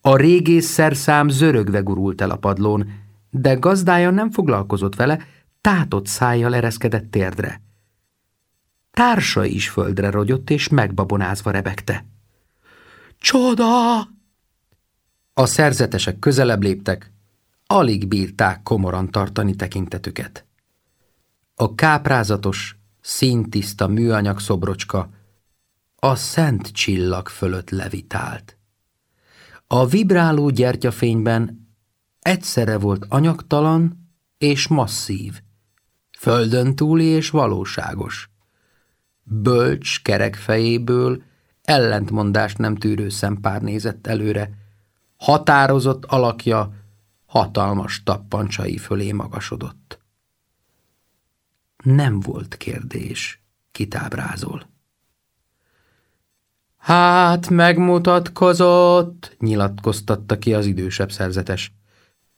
A régész szerszám zörögve gurult el a padlón, de gazdája nem foglalkozott vele, tátott szájjal ereszkedett térdre. Társa is földre rogyott, és megbabonázva rebegte. Csoda! A szerzetesek közelebb léptek, alig bírták komoran tartani tekintetüket. A káprázatos, színtiszta műanyag szobrocska a szent csillag fölött levitált. A vibráló gyertyafényben egyszerre volt anyagtalan és masszív, földön túli és valóságos. Bölcs kerekfejéből ellentmondást nem tűrő szempár nézett előre, határozott alakja hatalmas tappancsai fölé magasodott. Nem volt kérdés, kitábrázol. Hát, megmutatkozott, nyilatkoztatta ki az idősebb szerzetes.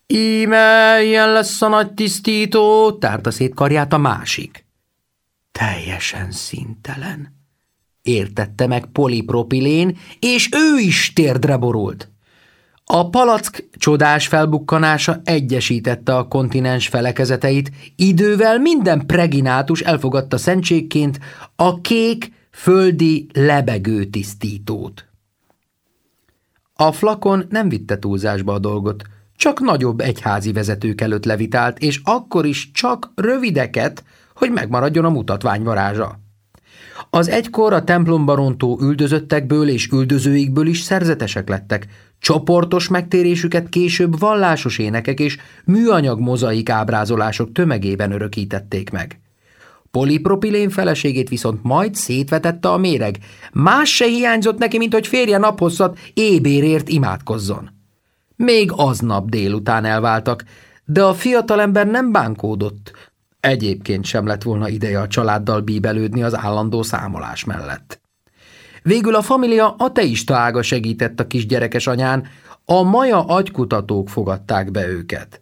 Íme, ilyen lesz a nagy tisztító, tárta szét karját a másik. Teljesen szintelen. Értette meg polipropilén, és ő is térdre borult. A palack csodás felbukkanása egyesítette a kontinens felekezeteit, idővel minden preginátus elfogadta szentségként a kék, földi lebegő tisztítót. A flakon nem vitte túlzásba a dolgot, csak nagyobb egyházi vezetők előtt levitált, és akkor is csak rövideket, hogy megmaradjon a mutatvány varázsa. Az egykor a templomba rontó üldözöttekből és üldözőikből is szerzetesek lettek, csoportos megtérésüket később vallásos énekek és műanyag mozaik ábrázolások tömegében örökítették meg. Polipropilén feleségét viszont majd szétvetette a méreg. Más se hiányzott neki, mint hogy férje naphosszat ébérért imádkozzon. Még aznap délután elváltak, de a fiatalember nem bánkódott. Egyébként sem lett volna ideje a családdal bíbelődni az állandó számolás mellett. Végül a família ateista ága segített a kisgyerekes anyán, a maja agykutatók fogadták be őket.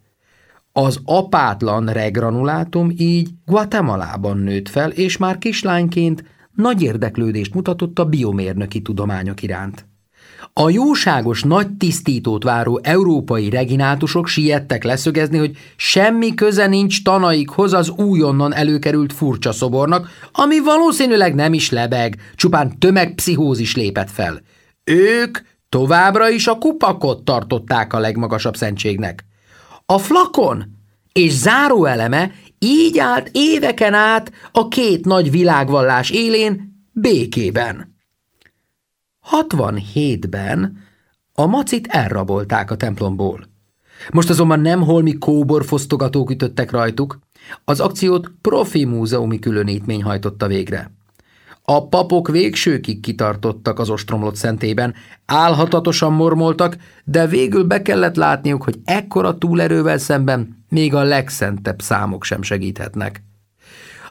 Az apátlan regranulátum így Guatemalában nőtt fel, és már kislányként nagy érdeklődést mutatott a biomérnöki tudományok iránt. A jóságos nagy tisztítót váró európai reginátusok siettek leszögezni, hogy semmi köze nincs tanaikhoz az újonnan előkerült furcsa szobornak, ami valószínűleg nem is lebeg, csupán tömegpszichózis lépett fel. Ők továbbra is a kupakot tartották a legmagasabb szentségnek. A flakon és záróeleme így állt éveken át a két nagy világvallás élén békében. 67-ben a macit elrabolták a templomból. Most azonban nem holmi kóbor fosztogatók ütöttek rajtuk, az akciót profi múzeumi különítmény hajtotta végre. A papok végsőkig kitartottak az ostromlott szentében, álhatatosan mormoltak, de végül be kellett látniuk, hogy ekkora túlerővel szemben még a legszentebb számok sem segíthetnek.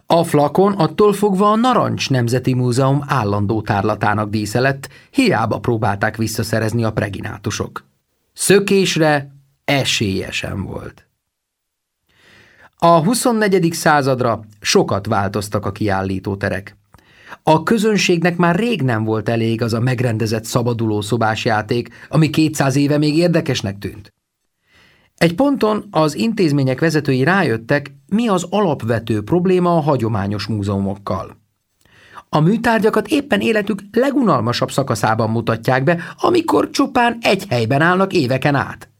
A flakon attól fogva a Narancs Nemzeti Múzeum állandó tárlatának dísze lett, hiába próbálták visszaszerezni a preginátusok. Szökésre esélye sem volt. A 24. századra sokat változtak a kiállítóterek. A közönségnek már rég nem volt elég az a megrendezett szabaduló szobás játék, ami 200 éve még érdekesnek tűnt. Egy ponton az intézmények vezetői rájöttek, mi az alapvető probléma a hagyományos múzeumokkal. A műtárgyakat éppen életük legunalmasabb szakaszában mutatják be, amikor csupán egy helyben állnak éveken át.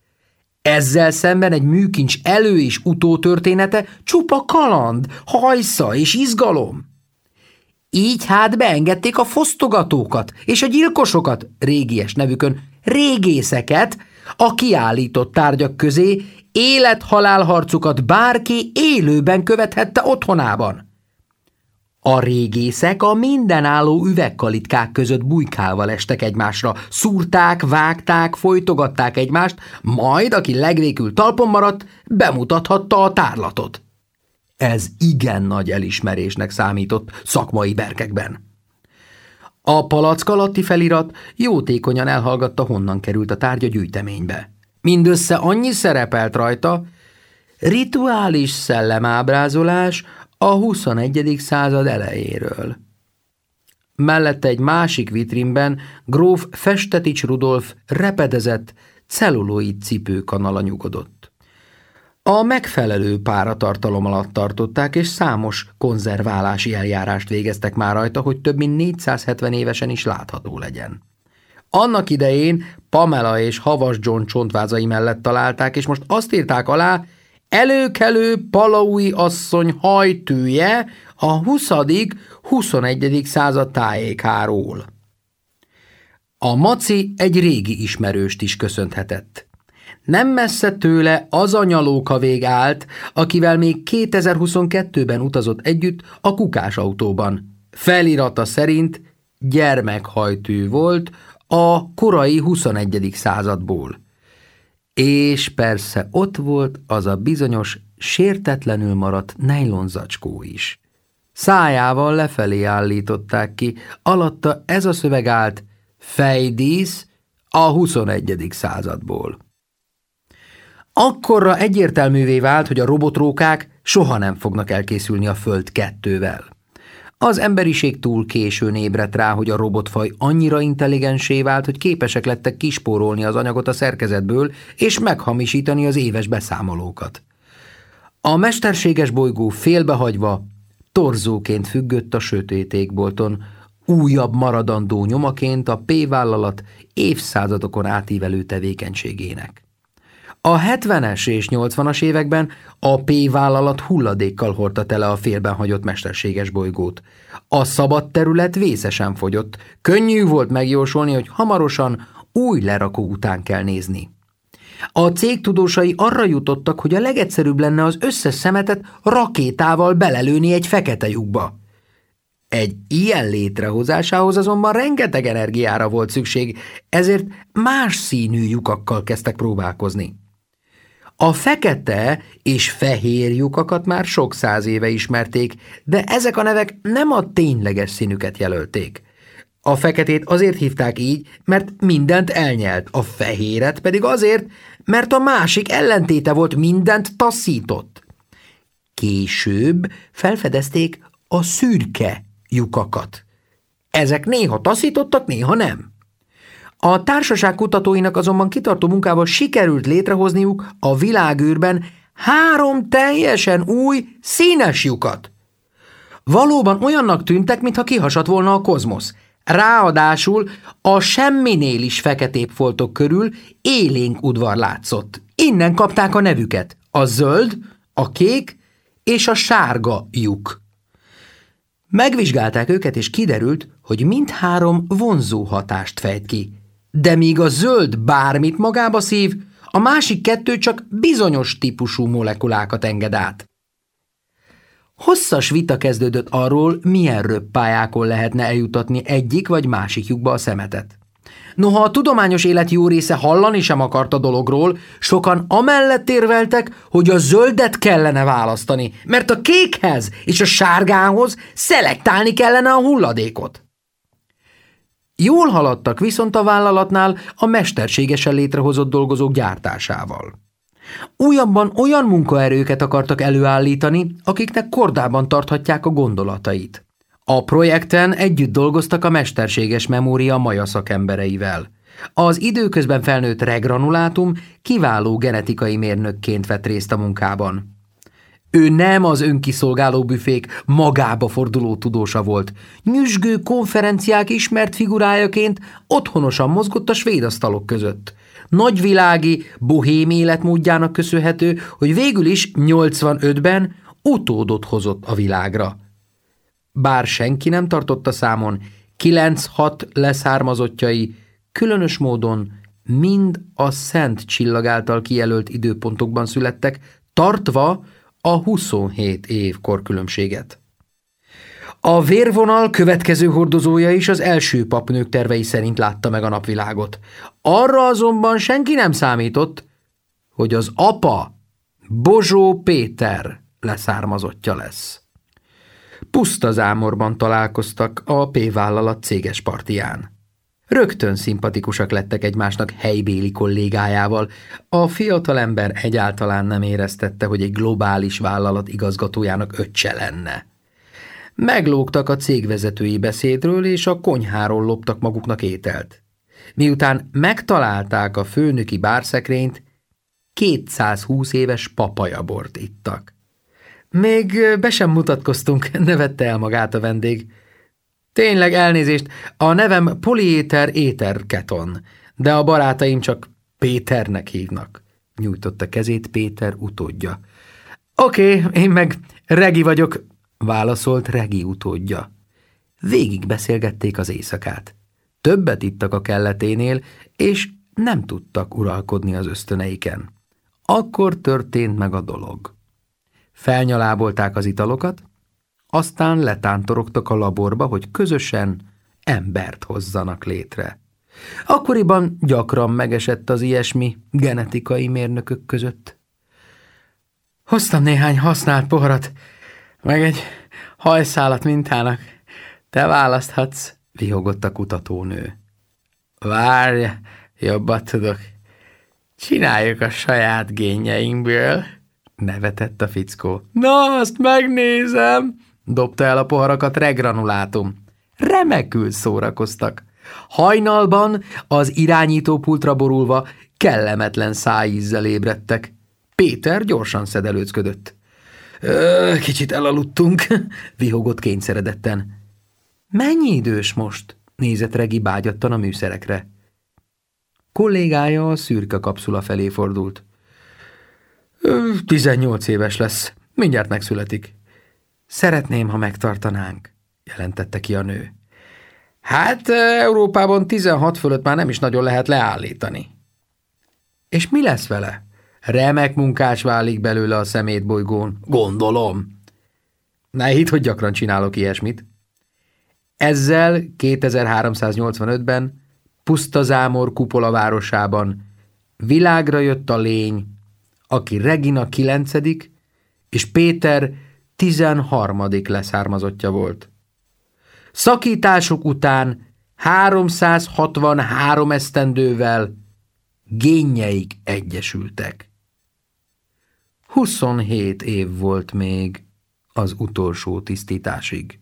Ezzel szemben egy műkincs elő- és utótörténete csupa kaland, hajsza és izgalom. Így hát beengedték a fosztogatókat és a gyilkosokat, régies nevükön, régészeket, a kiállított tárgyak közé élet-halálharcukat bárki élőben követhette otthonában. A régészek a mindenálló üvegkalitkák között bujkálva estek egymásra, szúrták, vágták, folytogatták egymást, majd, aki legvékül talpon maradt, bemutathatta a tárlatot. Ez igen nagy elismerésnek számított szakmai berkekben. A palack alatti felirat jótékonyan elhallgatta, honnan került a tárgya gyűjteménybe. Mindössze annyi szerepelt rajta, rituális szellemábrázolás a 21. század elejéről. Mellette egy másik vitrínben gróf Festetics Rudolf repedezett, celluloid cipőkanala nyugodott. A megfelelő páratartalom alatt tartották, és számos konzerválási eljárást végeztek már rajta, hogy több mint 470 évesen is látható legyen. Annak idején Pamela és Havas John csontvázai mellett találták, és most azt írták alá, előkelő palaui asszony hajtője a 20.-21. század tájékáról. A maci egy régi ismerőst is köszönhetett. Nem messze tőle az a nyalóka vég állt, akivel még 2022-ben utazott együtt a kukás autóban. Felirata szerint gyermekhajtű volt a korai 21. századból. És persze ott volt az a bizonyos, sértetlenül maradt nejlonzacskó is. Szájával lefelé állították ki, alatta ez a szöveg állt, fejdísz a 21. századból. Akkorra egyértelművé vált, hogy a robotrókák soha nem fognak elkészülni a Föld kettővel. Az emberiség túl későn ébredt rá, hogy a robotfaj annyira intelligensé vált, hogy képesek lettek kispórolni az anyagot a szerkezetből és meghamisítani az éves beszámolókat. A mesterséges bolygó félbehagyva torzóként függött a sötét égbolton, újabb maradandó nyomaként a P-vállalat évszázadokon átívelő tevékenységének. A 70-es és 80-as években a P-vállalat hulladékkal hordta tele a félben hagyott mesterséges bolygót. A szabad terület vészesen fogyott, könnyű volt megjósolni, hogy hamarosan új lerakó után kell nézni. A cég tudósai arra jutottak, hogy a legegyszerűbb lenne az összes szemetet rakétával belelőni egy fekete lyukba. Egy ilyen létrehozásához azonban rengeteg energiára volt szükség, ezért más színű lyukakkal kezdtek próbálkozni. A fekete és fehér lyukakat már sok száz éve ismerték, de ezek a nevek nem a tényleges színüket jelölték. A feketét azért hívták így, mert mindent elnyelt, a fehéret pedig azért, mert a másik ellentéte volt, mindent taszított. Később felfedezték a szürke lyukakat. Ezek néha taszítottak, néha nem. A társaság kutatóinak azonban kitartó munkával sikerült létrehozniuk a világűrben három teljesen új, színes lyukat. Valóban olyannak tűntek, mintha kihasadt volna a kozmosz. Ráadásul a semminél is feketébb foltok körül élénk udvar látszott. Innen kapták a nevüket. A zöld, a kék és a sárga lyuk. Megvizsgálták őket, és kiderült, hogy mindhárom vonzó hatást fejt ki. De míg a zöld bármit magába szív, a másik kettő csak bizonyos típusú molekulákat enged át. Hosszas vita kezdődött arról, milyen röppályákon lehetne eljutatni egyik vagy másik lyukba a szemetet. Noha a tudományos élet jó része hallani sem akart a dologról, sokan amellett érveltek, hogy a zöldet kellene választani, mert a kékhez és a sárgához szelektálni kellene a hulladékot. Jól haladtak viszont a vállalatnál a mesterségesen létrehozott dolgozók gyártásával. Újabban olyan munkaerőket akartak előállítani, akiknek kordában tarthatják a gondolatait. A projekten együtt dolgoztak a mesterséges memória maja szakembereivel. Az időközben felnőtt regranulátum kiváló genetikai mérnökként vett részt a munkában. Ő nem az önkiszolgáló büfék magába forduló tudósa volt. Nyüzsgő konferenciák ismert figurájaként otthonosan mozgott a svéd asztalok között. Nagyvilági, bohém életmódjának köszönhető, hogy végül is 85-ben utódot hozott a világra. Bár senki nem tartotta számon, 9-6 leszármazottjai különös módon mind a szent csillag által kijelölt időpontokban születtek, tartva a 27 év korkülönbséget. A vérvonal következő hordozója is az első papnők tervei szerint látta meg a napvilágot. Arra azonban senki nem számított, hogy az apa Bozsó Péter leszármazottja lesz. Puszta zámorban találkoztak a P-vállalat céges partiján. Rögtön szimpatikusak lettek egymásnak helybéli kollégájával. A fiatalember egyáltalán nem éreztette, hogy egy globális vállalat igazgatójának öccse lenne. Meglógtak a cégvezetői beszédről, és a konyháról loptak maguknak ételt. Miután megtalálták a főnöki bárszekrényt, 220 éves papajabort ittak. Még be sem mutatkoztunk, nevette el magát a vendég. Tényleg elnézést, a nevem Poliéter Éterketon, de a barátaim csak Péternek hívnak. Nyújtotta kezét Péter utódja. Oké, én meg Regi vagyok, válaszolt Regi utódja. Végig beszélgették az éjszakát. Többet ittak a kelleténél, és nem tudtak uralkodni az ösztöneiken. Akkor történt meg a dolog. Felnyalábolták az italokat, aztán letántorogtak a laborba, hogy közösen embert hozzanak létre. Akkoriban gyakran megesett az ilyesmi genetikai mérnökök között. Hoztam néhány használt poharat, meg egy hajszálat mintának. Te választhatsz, vihogott a kutatónő. Várj, jobbat tudok. Csináljuk a saját génjeinkből, nevetett a fickó. Na, azt megnézem, dobta el a poharakat regranulátum. Remekül szórakoztak. Hajnalban az irányítópultra borulva kellemetlen szájízzel ébredtek. Péter gyorsan szedelőcködött. Kicsit elaludtunk, vihogott kényszeredetten. Mennyi idős most? nézett Regi bágyattan a műszerekre. Kollégája a szürke kapszula felé fordult. Tizennyolc éves lesz, mindjárt megszületik. Szeretném, ha megtartanánk, jelentette ki a nő. Hát Európában 16 fölött már nem is nagyon lehet leállítani. És mi lesz vele? Remek munkás válik belőle a szemétbolygón, gondolom. Ne hidd, hogy gyakran csinálok ilyesmit. Ezzel 2385-ben Pusztazámor kupola városában világra jött a lény, aki Regina 9. és Péter 13. leszármazottja volt. Szakítások után 363 esztendővel génjeik egyesültek. 27 év volt még az utolsó tisztításig.